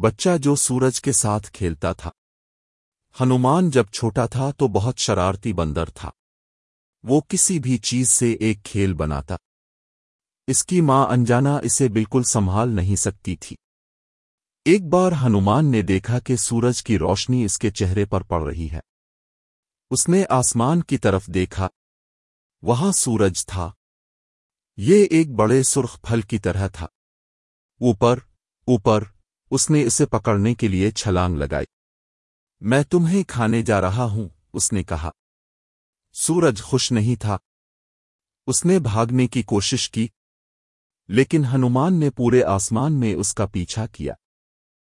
بچہ جو سورج کے ساتھ کھیلتا تھا۔ ہنومان جب چھوٹا تھا تو بہت شرارتی بندر تھا۔ وہ کسی بھی چیز سے ایک کھیل بناتا۔ اس کی ماں انجانا اسے بالکل سنبھال نہیں سکتی تھی۔ ایک بار ہنومان نے دیکھا کہ سورج کی روشنی اس کے چہرے پر پڑ رہی ہے۔ اس نے آسمان کی طرف دیکھا۔ وہاں سورج تھا۔ یہ ایک بڑے سرخ پھل کی طرح تھا۔ اوپر اوپر اس نے اسے پکڑنے کے لیے چھلانگ لگائی۔ میں تمہیں کھانے جا رہا ہوں، اس نے کہا۔ سورج خوش نہیں تھا۔ اس نے بھاگنے کی کوشش کی، لیکن ہنومان نے پورے آسمان میں اس کا پیچھا کیا۔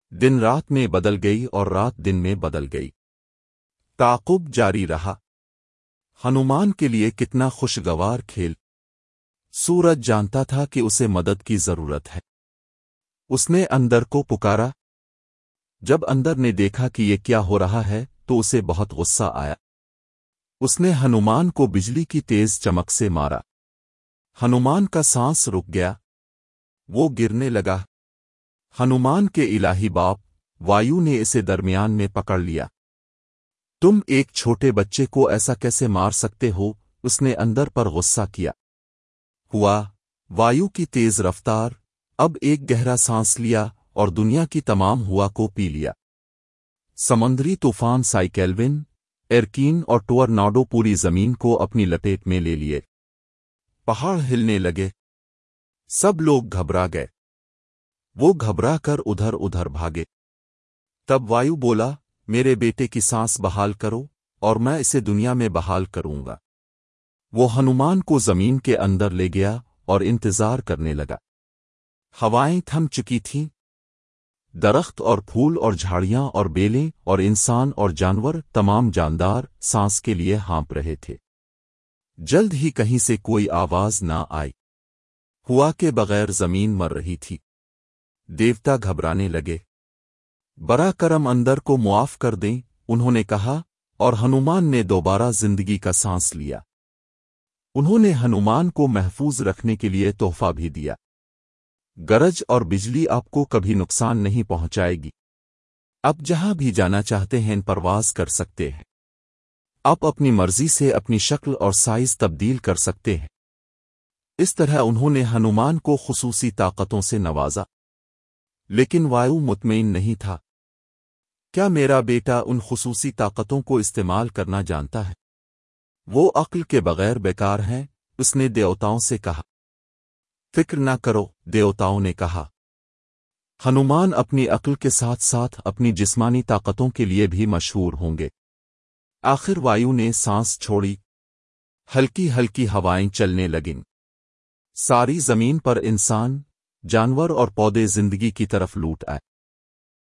دن رات میں بدل گئی اور رات دن میں بدل گئی۔ تعقب جاری رہا۔ ہنومان کے لیے کتنا خوشگوار کھیل۔ سورج جانتا تھا کہ اسے مدد کی ضرورت ہے۔ اس نے اندر کو پکارا۔ جب اندر نے دیکھا کہ یہ کیا ہو رہا ہے، تو اسے بہت غصہ آیا۔ اس نے ہنومان کو بجلی کی تیز چمک سے مارا۔ ہنومان کا سانس رک گیا۔ وہ گرنے لگا۔ ہنومان کے الہی باپ، وایو نے اسے درمیان میں پکڑ لیا۔ تم ایک چھوٹے بچے کو ایسا کیسے مار سکتے ہو؟ اس نے اندر پر غصہ کیا۔ ہوا، وایو کی تیز رفتار اب ایک گہرا سانس لیا اور دنیا کی تمام ہوا کو پی لیا۔ سمندری طوفان سائیکیلون ایرکین اور ٹور ناڈو پوری زمین کو اپنی لپیٹ میں لے لیے۔ پہاڑ ہلنے لگے۔ سب لوگ گھبرا گئے۔ وہ گھبرا کر ادھر ادھر بھاگے۔ تب وایو بولا، میرے بیٹے کی سانس بحال کرو اور میں اسے دنیا میں بحال کروں گا۔ وہ ہنومان کو زمین کے اندر لے گیا اور انتظار کرنے لگا۔ ہوائیں تھم چکی تھیں۔ درخت اور پھول اور جھاڑیاں اور بیلیں اور انسان اور جانور تمام جاندار سانس کے لیے ہانپ رہے تھے۔ جلد ہی کہیں سے کوئی آواز نہ آئی۔ ہوا کے بغیر زمین مر رہی تھی۔ دیوتا گھبرانے لگے۔ برا کرم اندر کو معاف کر دیں، انہوں نے کہا، اور ہنومان نے دوبارہ زندگی کا سانس لیا۔ انہوں نے ہنومان کو محفوظ رکھنے کے لیے تحفہ بھی دیا۔ گرج اور بجلی آپ کو کبھی نقصان نہیں پہنچائے گی۔ اب جہاں بھی جانا چاہتے ہیں پرواز کر سکتے ہیں۔ آپ اپنی مرضی سے اپنی شکل اور سائز تبدیل کر سکتے ہیں۔ اس طرح انہوں نے ہنومان کو خصوصی طاقتوں سے نوازا۔ لیکن وایو مطمئن نہیں تھا۔ کیا میرا بیٹا ان خصوصی طاقتوں کو استعمال کرنا جانتا ہے؟ وہ عقل کے بغیر بیکار ہیں، اس نے دیوتاؤں سے کہا۔ فکر نہ کرو، دیوتاؤں نے کہا۔ ہنومان اپنی عقل کے ساتھ ساتھ اپنی جسمانی طاقتوں کے لیے بھی مشہور ہوں گے۔ آخر وایو نے سانس چھوڑی۔ ہلکی ہلکی ہوائیں چلنے لگیں۔ ساری زمین پر انسان، جانور اور پودے زندگی کی طرف لوٹ آئے۔